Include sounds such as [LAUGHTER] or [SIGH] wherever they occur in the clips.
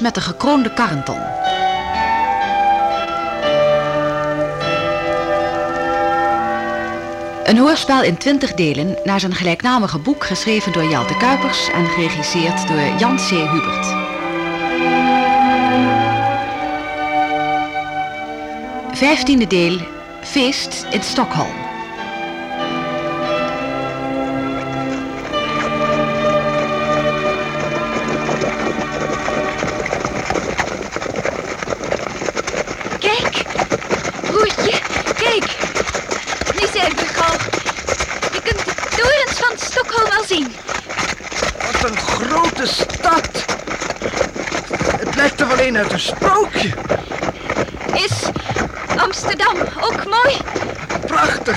met de gekroonde karrenton. Een hoorspel in twintig delen naar zijn gelijknamige boek geschreven door Jelte Kuipers en geregisseerd door Jan C. Hubert. Vijftiende deel Feest in Stockholm. Uit een sprookje. Is Amsterdam ook mooi? Prachtig.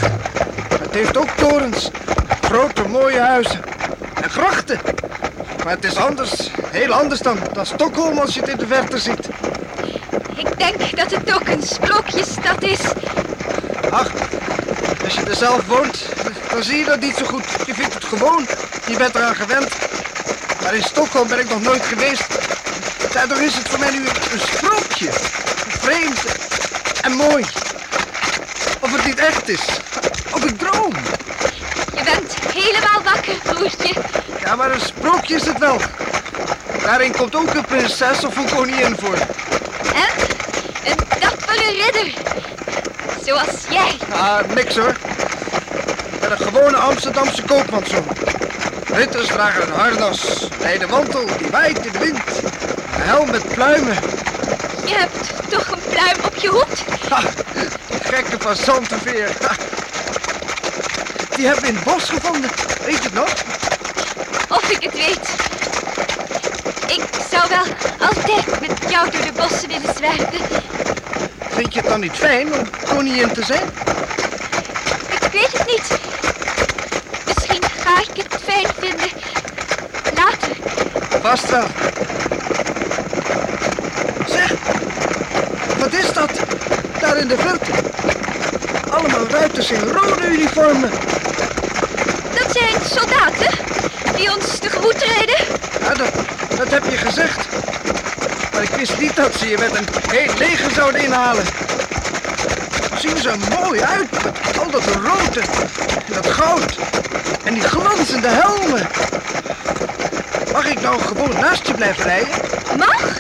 Het heeft ook torens. Grote mooie huizen. En grachten. Maar het is anders. Heel anders dan, dan Stockholm als je het in de verte ziet. Ik denk dat het ook een sprookjesstad is. Ach, als je er zelf woont, dan zie je dat niet zo goed. Je vindt het gewoon. Je bent eraan gewend. Maar in Stockholm ben ik nog nooit geweest. Daardoor is het voor mij nu een sprookje. Vreemd en mooi. Of het niet echt is. Of ik droom. Je bent helemaal wakker, broertje. Ja, maar een sprookje is het wel. Daarin komt ook een prinses of een koningin voor. En een dappere ridder. Zoals jij. Ah, niks hoor. Ik ben een gewone Amsterdamse koopmanszoon. Ritters dragen een harnas, rijden mantel die waait in de wind. Een helm met pluimen. Je hebt toch een pluim op je hoed? Ha, gekke van Zanteveer. Die hebben we in het bos gevonden. Weet je het nog? Of ik het weet. Ik zou wel altijd met jou door de bossen willen zwerven. Vind je het dan niet fijn om koningin te zijn? Ik weet het niet. Misschien ga ik het fijn vinden. Later. Vast wel. Zeg, wat is dat? Daar in de verte. Allemaal ruiters in rode uniformen. Dat zijn soldaten die ons tegemoet rijden. Ja, dat, dat heb je gezegd. Maar ik wist niet dat ze je met een heel leger zouden inhalen. Zien ze er mooi uit. Met al dat rood en dat goud. En die glanzende helmen. Mag ik nou gewoon naast je blijven rijden? Mag?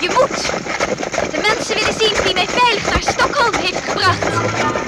Je moet. Mensen willen zien wie mij veilig naar Stockholm heeft gebracht.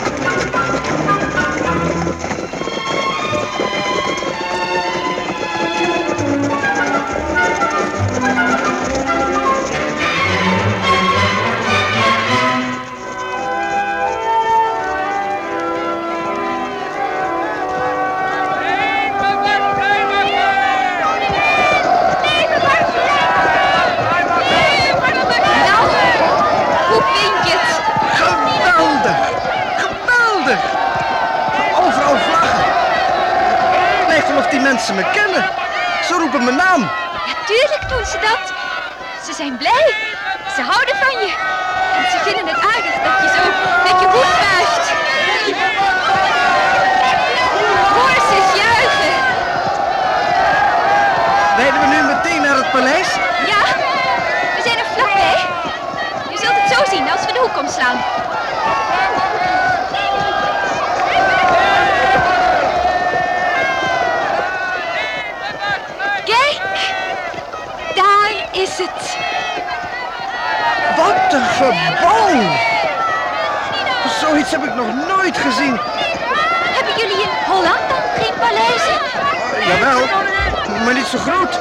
Zo groot.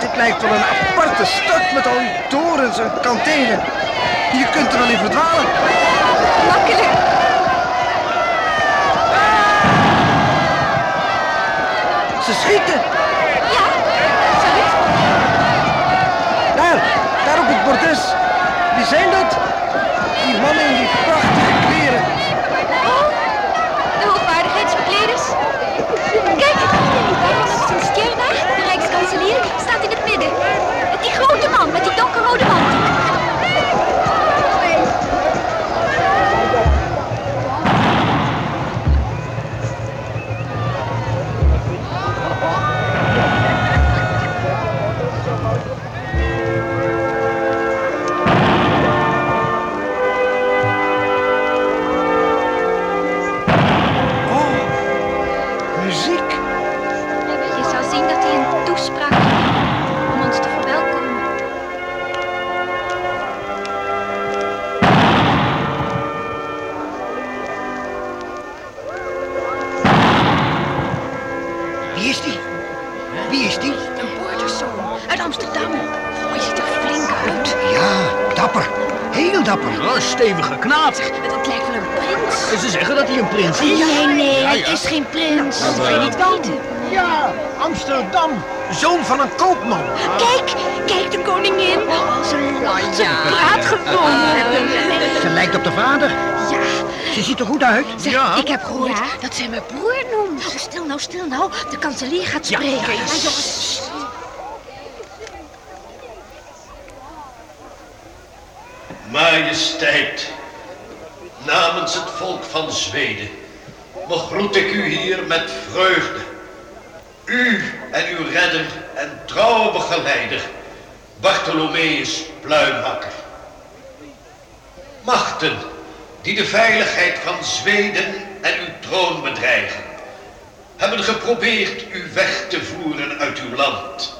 Dit lijkt wel een aparte stad met al die torens en kantelen. Je kunt er wel in verdwalen. Makkelijk. Ze schieten. Ja. Daar, daar op het bordes. Wie zijn dat? Die mannen in die prachtige kleren. Oh, de hoogwaardigheidsbekleders. Kijk, Rijkskanselier, staat in het midden. Die grote man met die donkerrode mantel. Amsterdam. Gooi ziet er flink uit. Ja, dapper. Heel dapper. Ja, stevige knaap. dat lijkt wel een prins. En ze zeggen dat hij een prins is. Nee, nee, hij is geen prins. Dat wil je eh, niet weten. Ja, Amsterdam. Zoon van een koopman. Kijk, kijk de koningin. Ze, ze praat gewoon. Ze lijkt op de vader. Ja. Ze ziet er goed uit. Ja. ik heb gehoord dat zij mijn broer noemt. Nou, stil nou, stil nou. De kanselier gaat spreken. Ja, ja. Majesteit, namens het volk van Zweden begroet ik u hier met vreugde. U en uw redder en trouwe begeleider, Bartholomeus Pluimakker. Machten die de veiligheid van Zweden en uw troon bedreigen, hebben geprobeerd u weg te voeren uit uw land.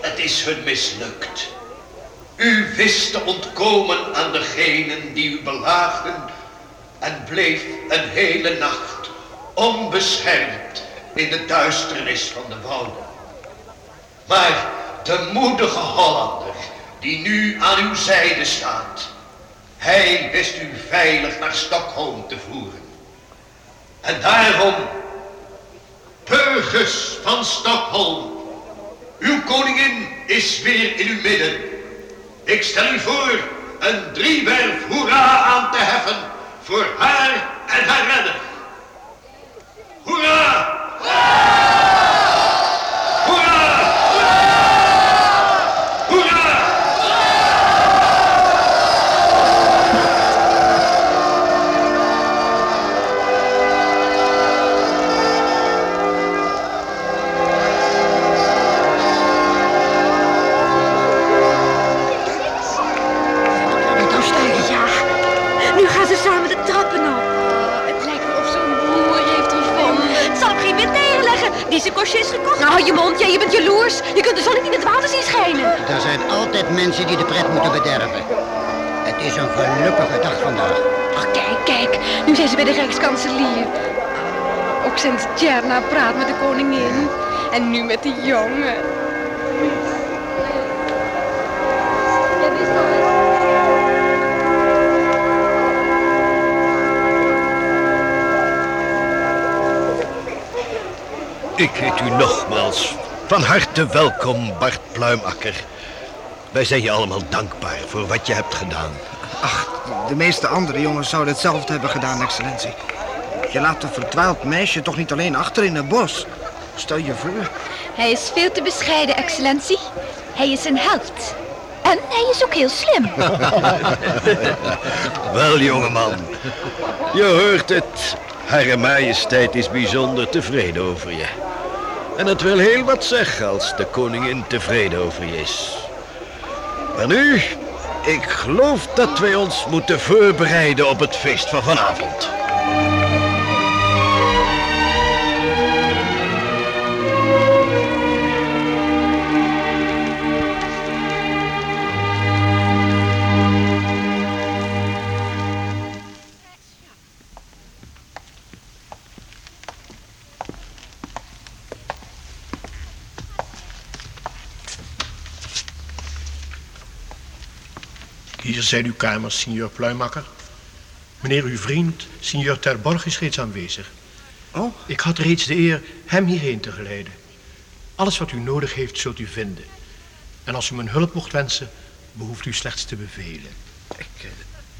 Het is hun mislukt. U wist te ontkomen aan degenen die u belaagden en bleef een hele nacht onbeschermd in de duisternis van de wouden. Maar de moedige Hollander die nu aan uw zijde staat, hij wist u veilig naar Stockholm te voeren. En daarom, burgers van Stockholm, uw koningin is weer in uw midden. Ik stel u voor een driewerf hoera aan te heffen voor haar en haar redder. Hoera! Hoera! En nu met die jongen. Ik heet u nogmaals van harte welkom, Bart Pluimakker. Wij zijn je allemaal dankbaar voor wat je hebt gedaan. Ach, de meeste andere jongens zouden hetzelfde hebben gedaan, excellentie. Je laat een verdwaald meisje toch niet alleen achter in het bos. Stel je voor. Hij is veel te bescheiden, excellentie. Hij is een held. En hij is ook heel slim. [LAUGHS] Wel, jongeman. Je hoort het. Hare majesteit is bijzonder tevreden over je. En het wil heel wat zeggen als de koningin tevreden over je is. Maar nu, ik geloof dat wij ons moeten voorbereiden op het feest van vanavond. Hier zijn uw kamers, signor Pluimakker. Meneer uw vriend, signor Terborg, is reeds aanwezig. Oh, Ik had reeds de eer hem hierheen te geleiden. Alles wat u nodig heeft, zult u vinden. En als u mijn hulp mocht wensen, behoeft u slechts te bevelen. ik, eh,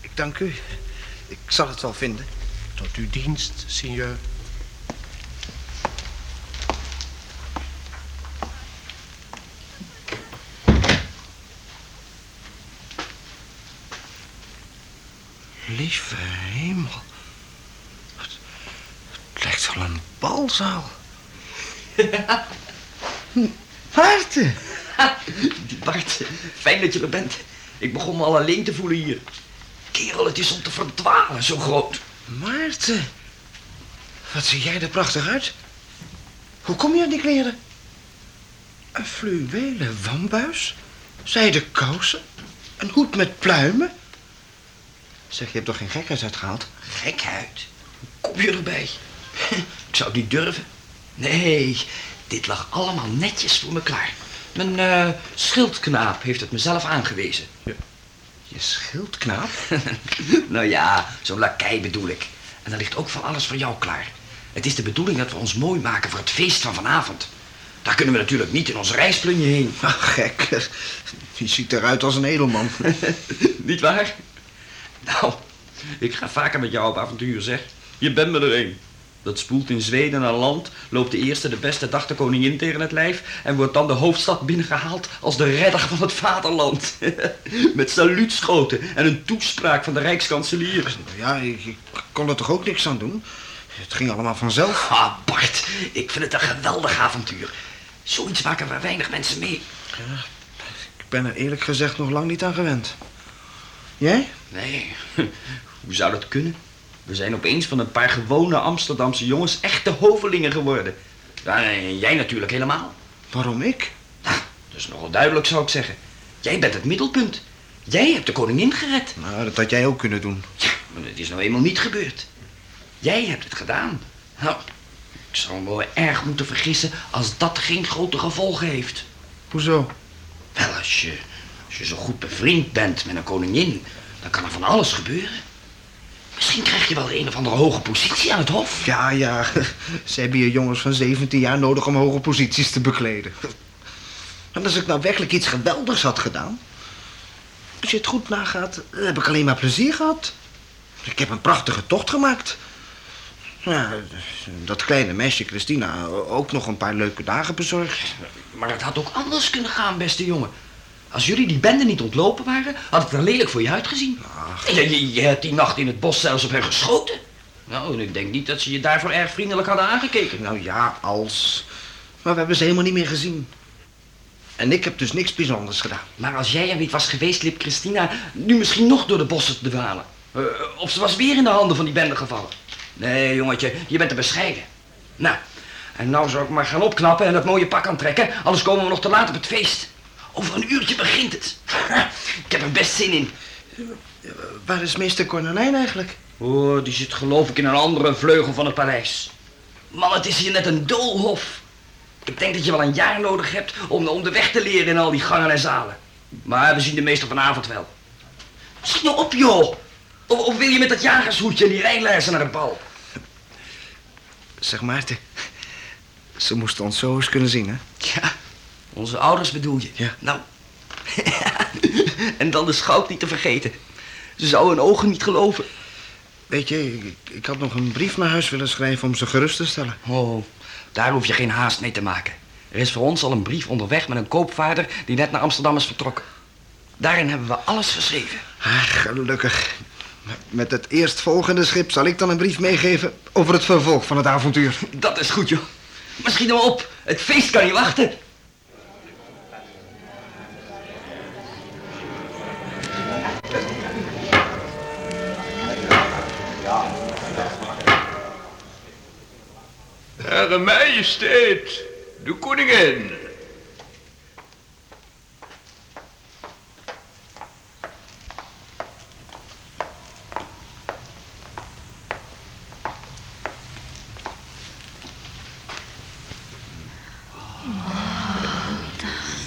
ik dank u. Ik zal het wel vinden. Tot uw dienst, signor. Lieve hemel. Het, het lijkt wel een balzaal. [LAUGHS] Maarten. Bart, fijn dat je er bent. Ik begon me al alleen te voelen hier. Kerel, het is om te verdwalen, zo groot. Maarten. Wat zie jij er prachtig uit. Hoe kom je aan die kleren? Een fluwelen wambuis, zijden kousen, een hoed met pluimen. Zeg, je hebt toch geen gekheid uitgehaald? Gekheid. Hoe kom je erbij? [LAUGHS] Ik zou het niet durven. Nee, dit lag allemaal netjes voor me klaar. Mijn eh, schildknaap heeft het mezelf aangewezen. Je schildknaap? [LAUGHS] nou ja, zo'n lakij bedoel ik. En er ligt ook van alles voor jou klaar. Het is de bedoeling dat we ons mooi maken voor het feest van vanavond. Daar kunnen we natuurlijk niet in ons reisplunje heen. [LAUGHS] Ach, gek. Je ziet eruit als een edelman. niet waar? Nou, ik ga vaker met jou op avontuur, zeg. Je bent me er een. Dat spoelt in Zweden naar land, loopt de eerste de beste dag de koningin tegen het lijf... en wordt dan de hoofdstad binnengehaald als de redder van het vaderland. [LAUGHS] Met saluutschoten en een toespraak van de rijkskanselier. Ja, ik, ik kon er toch ook niks aan doen? Het ging allemaal vanzelf. Ah, Bart, ik vind het een geweldig avontuur. Zoiets maken maar weinig mensen mee. Ja, ik ben er eerlijk gezegd nog lang niet aan gewend. Jij? Nee, [LAUGHS] hoe zou dat kunnen? We zijn opeens van een paar gewone Amsterdamse jongens echte hovelingen geworden. Ja, en jij natuurlijk helemaal. Waarom ik? Nou, dat is nogal duidelijk, zou ik zeggen. Jij bent het middelpunt. Jij hebt de koningin gered. Nou, dat had jij ook kunnen doen. Ja, maar het is nou eenmaal niet gebeurd. Jij hebt het gedaan. Nou, ik zou me wel erg moeten vergissen als dat geen grote gevolgen heeft. Hoezo? Wel, als je, als je zo goed bevriend bent met een koningin, dan kan er van alles gebeuren. Misschien krijg je wel een of andere hoge positie aan het hof. Ja, ja. [LAUGHS] Ze hebben hier jongens van 17 jaar nodig om hoge posities te bekleden. En als ik nou werkelijk iets geweldigs had gedaan... Als je het goed nagaat, heb ik alleen maar plezier gehad. Ik heb een prachtige tocht gemaakt. Ja, dat kleine meisje Christina ook nog een paar leuke dagen bezorgd. Maar het had ook anders kunnen gaan, beste jongen. Als jullie die bende niet ontlopen waren, had het er lelijk voor je uitgezien. Ach. Je, je, je, hebt die nacht in het bos zelfs op hen geschoten. Nou, en ik denk niet dat ze je daarvoor erg vriendelijk hadden aangekeken. Nou ja, als. Maar we hebben ze helemaal niet meer gezien. En ik heb dus niks bijzonders gedaan. Maar als jij er niet was geweest, liep Christina nu misschien nog door de bossen te dwalen. Uh, of ze was weer in de handen van die bende gevallen. Nee, jongetje, je bent te bescheiden. Nou, en nou zou ik maar gaan opknappen en dat mooie pak aantrekken, anders komen we nog te laat op het feest. Over een uurtje begint het. Ik heb er best zin in. Waar is meester Cornelijn eigenlijk? Oh, die zit geloof ik in een andere vleugel van het paleis. Man, het is hier net een doolhof. Ik denk dat je wel een jaar nodig hebt om, om de weg te leren in al die gangen en zalen. Maar we zien de meester vanavond wel. Schiet nou op, joh. Of, of, wil je met dat jagershoedje en die naar de bal? Zeg Maarten, ze moesten ons zo eens kunnen zien, hè? Ja, onze ouders bedoel je? Ja. Nou, [LAUGHS] en dan de schout niet te vergeten. Ze zou hun ogen niet geloven. Weet je, ik, ik, had nog een brief naar huis willen schrijven om ze gerust te stellen. Oh, daar hoef je geen haast mee te maken. Er is voor ons al een brief onderweg met een koopvaarder die net naar Amsterdam is vertrokken. Daarin hebben we alles geschreven. Ah, gelukkig. Met het eerstvolgende schip zal ik dan een brief meegeven over het vervolg van het avontuur. Dat is goed, joh. Maar schiet nou op. Het feest kan niet wachten. Hare Majesteit, de koningin.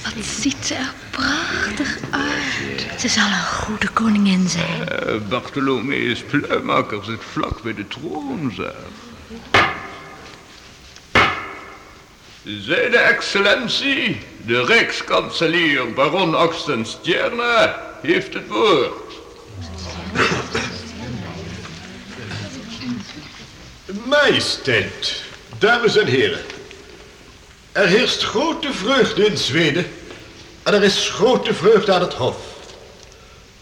Wat ziet ze er prachtig uit. Ze zal een goede koningin zijn. Uh, Bartholomeus Pluimakker zit vlak bij de troon, zeg. Zijne excellentie, de rijkskanselier baron Oxenstierna, heeft het woord. Majesteit, dames en heren. Er heerst grote vreugde in Zweden en er is grote vreugde aan het hof.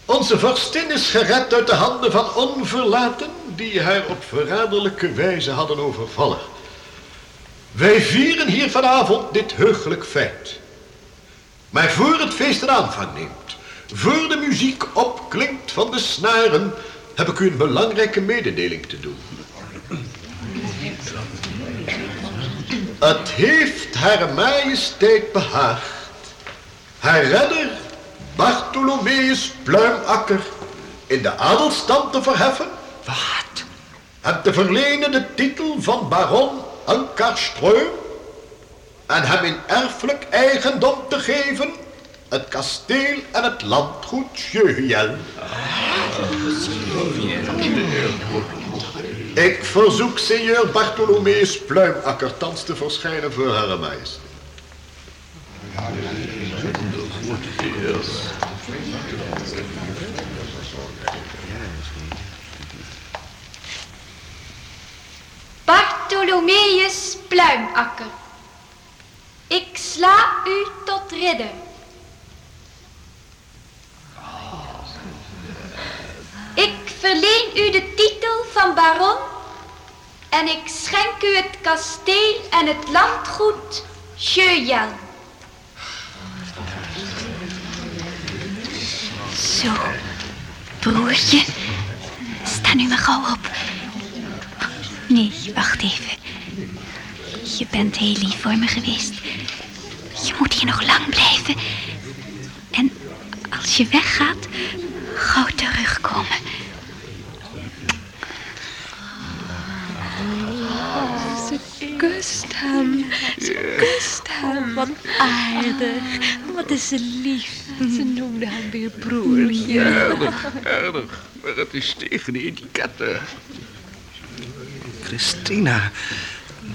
Onze vorstin is gered uit de handen van onverlaten die haar op verraderlijke wijze hadden overvallen. Wij vieren hier vanavond dit heugelijk feit. Maar voor het feest een aanvang neemt, voor de muziek opklinkt van de snaren, heb ik u een belangrijke mededeling te doen. Het heeft haar majesteit behaagd haar redder Bartholomeus Pluimakker in de adelstand te verheffen. Wat? En te verlenen de titel van baron Ankarström en hem in erfelijk eigendom te geven het kasteel en het landgoed Sjeuhjel. Ik verzoek seigneur Bartholomeus Pluimakker thans te verschijnen voor haar majesteit. Bartholomeus Pluimakker. Ik sla u tot ridder. Ik verleen u de titel van baron en ik schenk u het kasteel en het landgoed Sjeujel. Zo, broertje. Sta nu maar gauw op. Nee, wacht even. Je bent heel lief voor me geweest. Je moet hier nog lang blijven. En als je weggaat, gauw terugkomen. Ze kust hem. Ze kust hem. Wat aardig. Wat is ze lief. Ze noemde hem weer broertje. Erg, erg. Maar het is tegen de etiketten. Christina.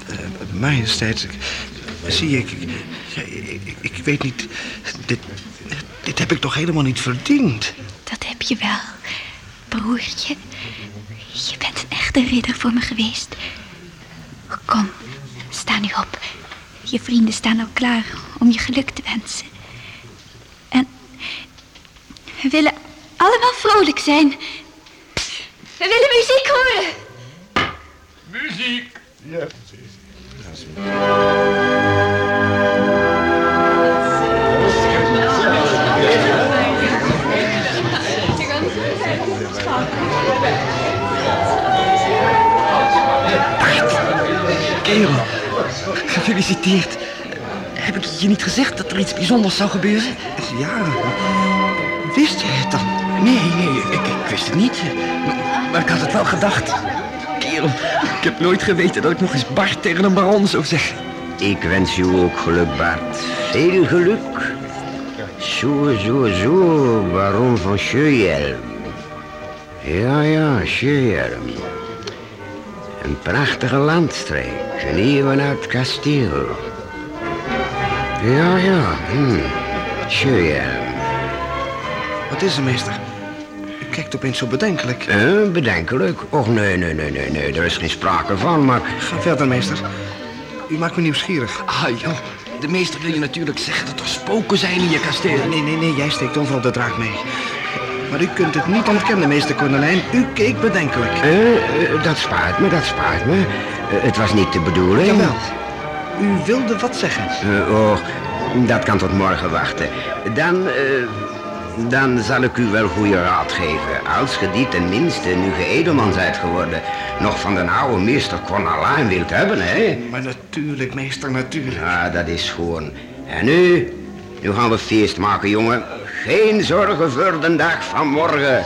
eh, majesteit, zie ik, ik, ik weet niet, dit, dit heb ik toch helemaal niet verdiend? Dat heb je wel, broertje. Je bent een echte ridder voor me geweest. Kom, sta nu op. Je vrienden staan al klaar om je geluk te wensen. En we willen allemaal vrolijk zijn. We willen muziek horen. Muziek. Ja. Kerel, gefeliciteerd. Heb ik je niet gezegd dat er iets bijzonders zou gebeuren? Ja, wist jij het dan? Nee, nee, ik, ik wist het niet. Maar, maar ik had het wel gedacht. Kerel, ik heb nooit geweten dat ik nog eens Bart tegen een baron zou zeggen. Ik wens u ook geluk, Bart. Veel geluk. Zo, zo, zo, baron van Scheuelm. Ja, ja, Scheuelm. Een prachtige landstreek, geneven uit kasteel. Ja, ja, hm. Wat is er, meester? Kijkt opeens zo bedenkelijk. Eh, bedenkelijk? Och, nee, nee, nee, nee, nee, er is geen sprake van, maar... Ga verder, meester. U maakt me nieuwsgierig. Ah, joh. De meester wil je natuurlijk zeggen dat er spoken zijn in je kasteel. Nee, nee, nee, jij steekt overal de draak mee. Maar u kunt het niet ontkennen, meester Cornelijn. U keek bedenkelijk. Eh, eh, dat spaart me, dat spaart me. Eh, het was niet de bedoeling. Jawel. U wilde wat zeggen. Oh, dat kan tot morgen wachten. Dan, dan zal ik u wel goede raad geven. Als ge die tenminste, nu ge edelman zijt geworden, nog van de oude meester Cornelijn wilt hebben, hè? Maar natuurlijk, meester, natuurlijk. Ja, dat is gewoon. En nu, nu gaan we feest maken, jongen. Geen zorgen voor de dag van morgen.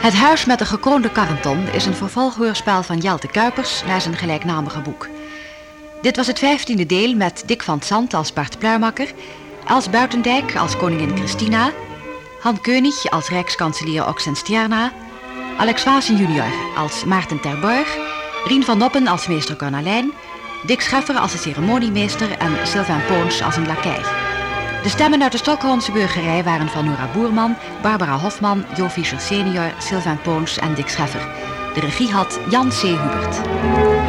Het Huis met de gekroonde Karenton is een vervolghoorspel van Jelte Kuipers naar zijn gelijknamige boek. Dit was het vijftiende deel met Dick van Sant als Bart Pluimakker, Els Buitendijk als koningin Christina, Han Keunig als rijkskanselier Oxenstierna, Alex Vaassen junior als Maarten Terborg, Rien van Noppen als meester Cornelijn, Dick Scheffer als de ceremoniemeester en Sylvain Poons als een lakij. De stemmen uit de Stockholmse burgerij waren van Nora Boerman, Barbara Hofman, Jo Fischer senior, Sylvain Poons en Dick Scheffer. De regie had Jan C. Hubert.